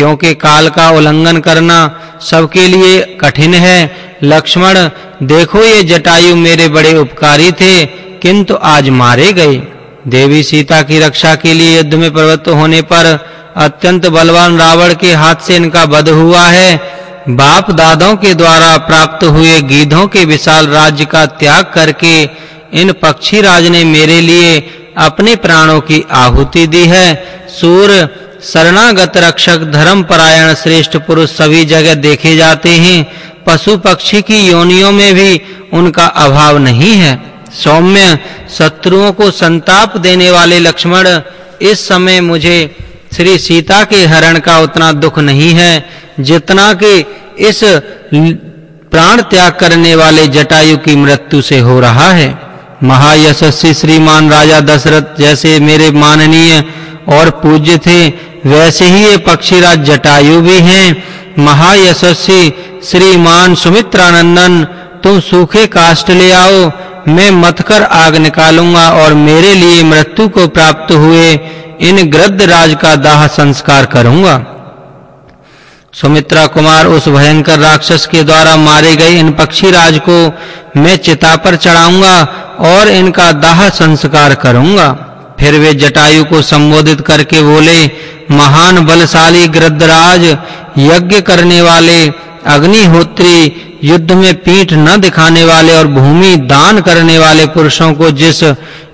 क्योंकि काल का उल्लंघन करना सबके लिए कठिन है। लक्ष्मण, देखो ये जटायु मेरे बड़े उपकारी थे, किंतु आज मारे गए। देवी सीता की रक्षा के लिए युद्ध में प्रवृत्त होने पर अत्यंत बलवान रावण के हाथ से इनका वध हुआ है। बाप दादों के द्वारा प्राप्त हुए गीधों के विशाल राज्य का त्याग करके इन पक्षी राज ने मेरे लिए अपने प्राणों की आहुति दी है। सूर शरणागत रक्षक धर्म परायण श्रेष्ठ पुरुष सभी जगह देखे जाते हैं। पशु पक्षी की योनियों में भी उनका अभाव नहीं है। सौम्य शत्रुओं को संताप देने वाले लक्ष्मण, इस समय मुझे श्री सीता के हरण का उतना दुख नहीं है, जितना कि इस प्राण त्याग करने वाले जटायु की मृत्यु से हो रहा है। महायशस्वी श्रीमान राजा दशरथ जैसे मेरे माननीय और पूज्य थे वैसे ही ये पक्षीराज जटायु भी हैं। महायशस्वी श्रीमान सुमित्रानंदन, तुम सूखे काष्ठ ले आओ, मैं मतकर आग निकालूँगा और मेरे लिए मृत्यु को प्राप्त हुए इन गृद्ध राज का दाह संस्कार करूँगा। सुमित्रा कुमार उस भयंकर राक्षस के द्वारा मारे गए इन पक्षी राज को मैं चिता पर चढ़ाऊँगा और इनका दाह संस्कार करूँगा। फिर वे जटायु को संबोधित करके बोले, महान बलशाली गृद्धराज, यज्ञ करने वाले अग्निहोत्री, युद्ध में पीठ न दिखाने वाले और भूमि दान करने वाले पुरुषों को जिस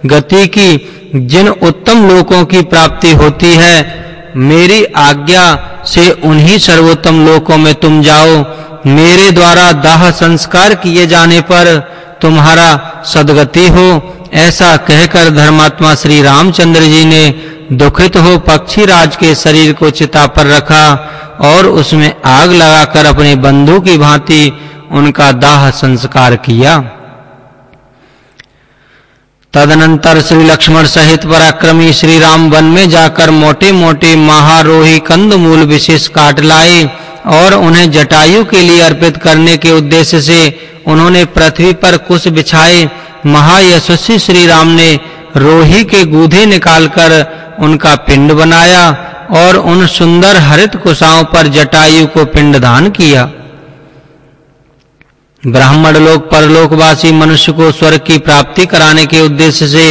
गति की, जिन उत्तम लोकों की प्राप्ति होती है, मेरी आज्ञा से उन्हीं सर्वोत्तम लोकों में तुम जाओ। मेरे द्वारा दाह संस्कार किए जाने पर तुम्हारा सदगति हो। ऐसा कहकर धर्मात्मा श्री रामचंद्र जी ने दुखित हो पक्षी राज के शरीर को चिता पर रखा और उसमें आग लगाकर अपने बंधु की भांति उनका दाह संस्कार किया। तदनंतर श्री लक्ष्मण सहित पराक्रमी श्री राम वन में जाकर मोटे-मोटे महारोही कंदमूल विशेष काट लाए और उन्हें जटायु के लिए अर्पित करने के उद्देश्य से उन्होंने पृथ्वी पर कुश बिछाए महायशस्वी श्री राम ने रोही के गूधे निकालकर उनका पिंड बनाया और उन सुंदर हरित कुशाओं पर जटायु को पिंडदान किया। ब्राह्मण लोग परलोकवासी मनुष्य को स्वर्ग की प्राप्ति कराने के उद्देश्य से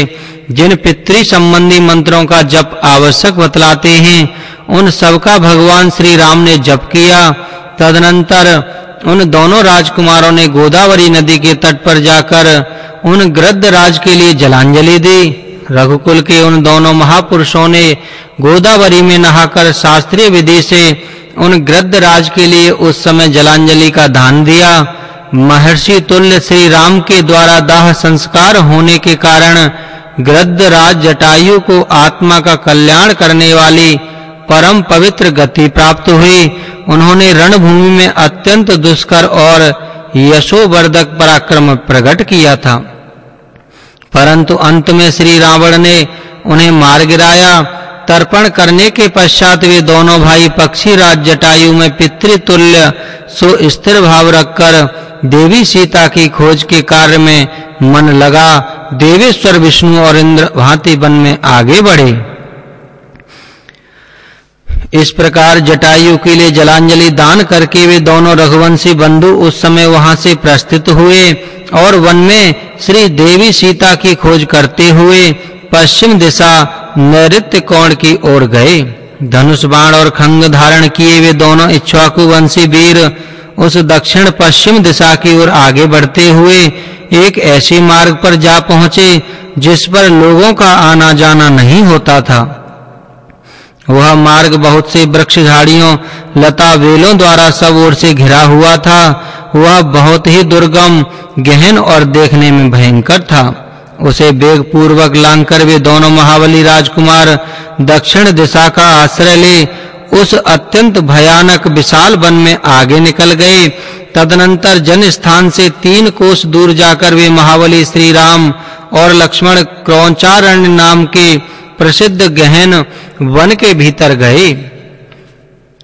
जिन पितृ संबंधी मंत्रों का जप आवश्यक बतलाते हैं, उन सब का भगवान श्री राम ने जप किया। तदनंतर उन दोनों राजकुमारों ने गोदावरी नदी के तट पर जाकर उन गृद्ध राज के लिए जलांजलि दी। रघुकुल के उन दोनों महापुरुषों ने गोदावरी में नहाकर शास्त्रीय विधि से उन गृद्ध राज के लिए उस समय जलांजलि का दान दिया। महर्षि तुल्य श्री राम के द्वारा दाह संस्कार होने के कारण गृद्ध राज जटायु को आत्मा का कल्याण करने वाली परम पवित्र गति प्राप्त हुई। उन्होंने रणभूमि में अत्यंत दुष्कर और यशोवर्धक पराक्रम प्रकट किया था। परंतु अंत में श्री रावण ने उन्हें मार गिराया तर्पण करने के पश्चात वे दोनों भाई पक्षी राज जटायु में पितृतुल्य सो स्थिर भाव रखकर देवी सीता की खोज के कार्य में मन लगा। देवेश्वर, विष्णु और इंद्र भांति वन में आगे बढ़े। इस प्रकार जटायु के लिए जलांजलि दान करके वे दोनों रघुवंशी बंधु उस समय वहाँ से प्रस्थित हुए और वन में श्री देवी सीता की खोज करते हुए पश्चिम दिशा नैऋत्य कोण की ओर गए। धनुष बाण और खंग धारण किए वे दोनों इच्छुआकु वंशी वीर उस दक्षिण पश्चिम दिशा की ओर आगे बढ़ते हुए एक ऐसे मार्ग पर जा पहुँचे जिस पर लोगों का आना जाना नहीं होता था। वह मार्ग बहुत से वृक्ष झाड़ियों लता वेलों द्वारा सब ओर से घिरा हुआ था। वह बहुत ही दुर्गम, गहन और देखने में भयंकर था। उसे वेग पूर्वक लांघकर वे दोनों महाबली राजकुमार दक्षिण दिशा का आश्रय ले, उस अत्यंत भयानक विशाल वन में आगे निकल गए। तदनंतर जन स्थान से तीन कोस दूर जाकर वे महाबली श्री राम और लक्ष्मण क्रौचारण्य नाम के प्रसिद्ध गहन वन के भीतर गए।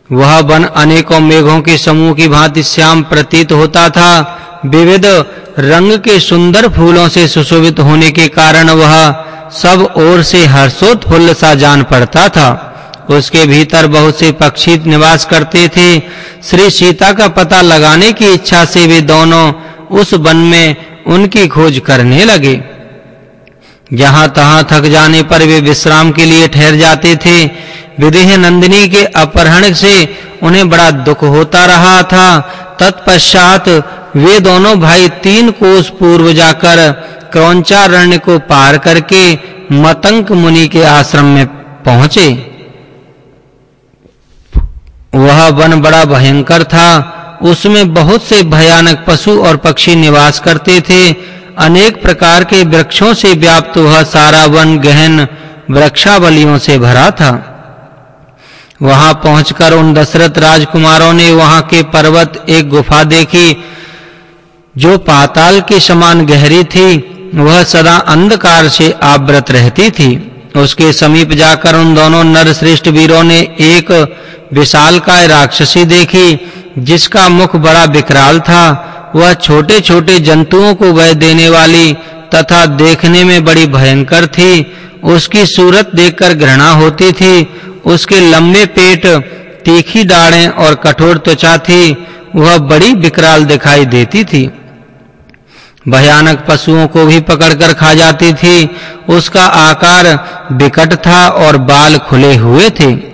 वह वन अनेकों मेघों के समूह की भांति श्याम प्रतीत होता था। विविध रंग के सुंदर फूलों से सुशोभित होने के कारण वह सब ओर से हर्षोत्फुल्ल सा जान पड़ता था। उसके भीतर बहुत से पक्षी निवास करते थे। श्री सीता का पता लगाने की इच्छा से वे दोनों उस वन में उनकी खोज करने लगे। जहाँ तहां थक जाने पर वे विश्राम के लिए ठहर जाते थे। विदेह नंदिनी के अपहरण से उन्हें बड़ा दुख होता रहा था। तत्पश्चात वे दोनों भाई तीन कोस पूर्व जाकर क्रौंचारण्य को पार करके मतंक मुनि के आश्रम में पहुँचे। वह वन बड़ा भयंकर था। उसमें बहुत से भयानक पशु और पक्षी निवास करते थे। अनेक प्रकार के वृक्षों से व्याप्त वह सारा वन गहन वृक्षावलियों से भरा था। वहाँ पहुंचकर उन दशरथ राजकुमारों ने वहाँ के पर्वत एक गुफा देखी, जो पाताल के समान गहरी थी। वह सदा अंधकार से आवृत रहती थी। उसके समीप जाकर उन दोनों नर श्रेष्ठ वीरों ने एक विशालकाय राक्षसी देखी, जिसका मुख बड़ा विकराल था। वह छोटे-छोटे जंतुओं को वह देने वाली तथा देखने में बड़ी भयंकर थी। उसकी सूरत देखकर घृणा होती थी। उसके लंबे पेट, तीखी डाढ़ें और कठोर त्वचा थी। वह बड़ी विकराल दिखाई देती थी। भयानक पशुओं को भी पकड़कर खा जाती थी। उसका आकार विकट था और बाल खुले हुए थे।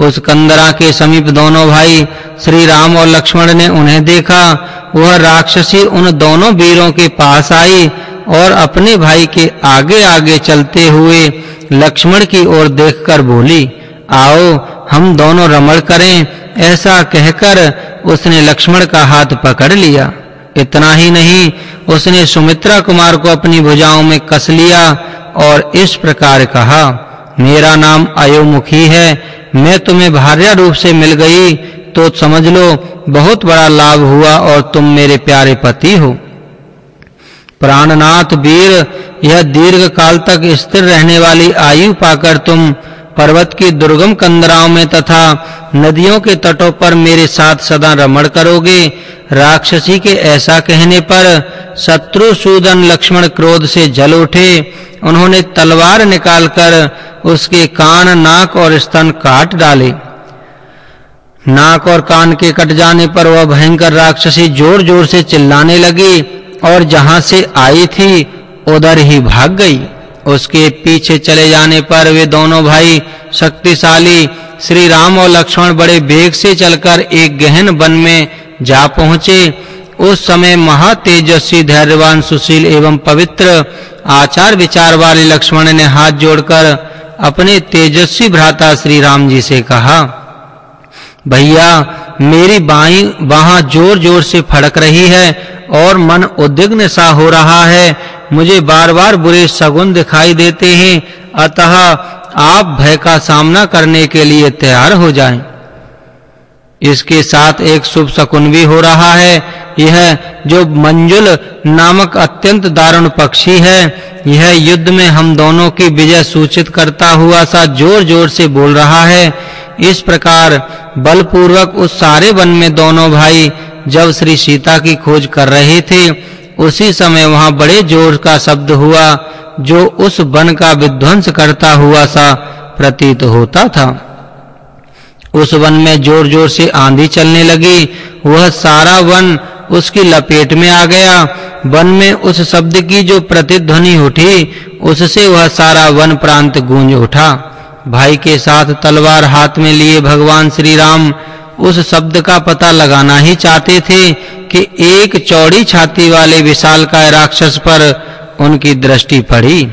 उस कंदरा के समीप दोनों भाई श्री राम और लक्ष्मण ने उन्हें देखा। वह राक्षसी उन दोनों वीरों के पास आई और अपने भाई के आगे-आगे चलते हुए लक्ष्मण की ओर देखकर बोली, आओ, हम दोनों रमण करें। ऐसा कहकर उसने लक्ष्मण का हाथ पकड़ लिया। इतना ही नहीं, उसने सुमित्रा कुमार को अपनी भुजाओं में कस लिया और इस प्रकार कहा मेरा नाम अयोमुखी है। मैं तुम्हें भार्या रूप से मिल गई। तो समझ लो, बहुत बड़ा लाभ हुआ और तुम मेरे प्यारे पति हो। प्राणनाथ वीर, यह दीर्घ काल तक स्थिर रहने वाली आयु पाकर तुम पर्वत की दुर्गम कंदराओं में तथा नदियों के तटों पर मेरे साथ सदा रमण करोगे। राक्षसी के ऐसा कहने पर शत्रु सूदन लक्ष्मण क्रोध से जल उठे। उन्होंने तलवार निकालकर उसके कान, नाक और स्तन काट डाले। नाक और कान के कट जाने पर वह भयंकर राक्षसी जोर-जोर से चिल्लाने लगी और जहाँ से आई थी, उधर ही भाग गई। उसके पीछे चले जाने पर वे दोनों भाई शक्तिशाली श्री राम और लक्ष्मण बड़े वेग से चलकर एक गहन वन में जा पहुँचे। उस समय महा तेजस्वी धैर्यवान, सुशील एवं पवित्र आचार विचार वाले लक्ष्मण ने हाथ जोड़कर अपने तेजस्वी भ्राता श्री राम जी से कहा, भैया, मेरी बाई वहाँ जोर-जोर से फड़क रही है और मन उद्विग्न सा हो रहा है। मुझे बार-बार बुरे सगुन दिखाई देते हैं। अतः आप भय का सामना करने के लिए तैयार हो जाएँ। इसके साथ एक शुभ शकुन भी हो रहा है। यह जो मंजुल नामक अत्यंत दारुण पक्षी है, यह युद्ध में हम दोनों की विजय सूचित करता हुआ सा जोर-जोर से बोल रहा है। इस प्रकार बलपूर्वक उस सारे वन में दोनों भाई जब श्री सीता की खोज कर रहे थे, उसी समय वहाँ बड़े ज़ोर का शब्द हुआ, जो उस वन का विध्वंस करता हुआ सा प्रतीत होता था। उस वन में जोर-जोर से आंधी चलने लगी, वह सारा वन उसकी लपेट में आ गया। वन में उस शब्द की जो प्रतिध्वनि उठी, उससे वह सारा वन प्रांत गूंज उठा। भाई के साथ तलवार हाथ में लिए भगवान श्री राम उस शब्द का पता लगाना ही चाहते थे कि एक चौड़ी छाती वाले विशाल का राक्षस पर उनकी दृष्टि पड़ी।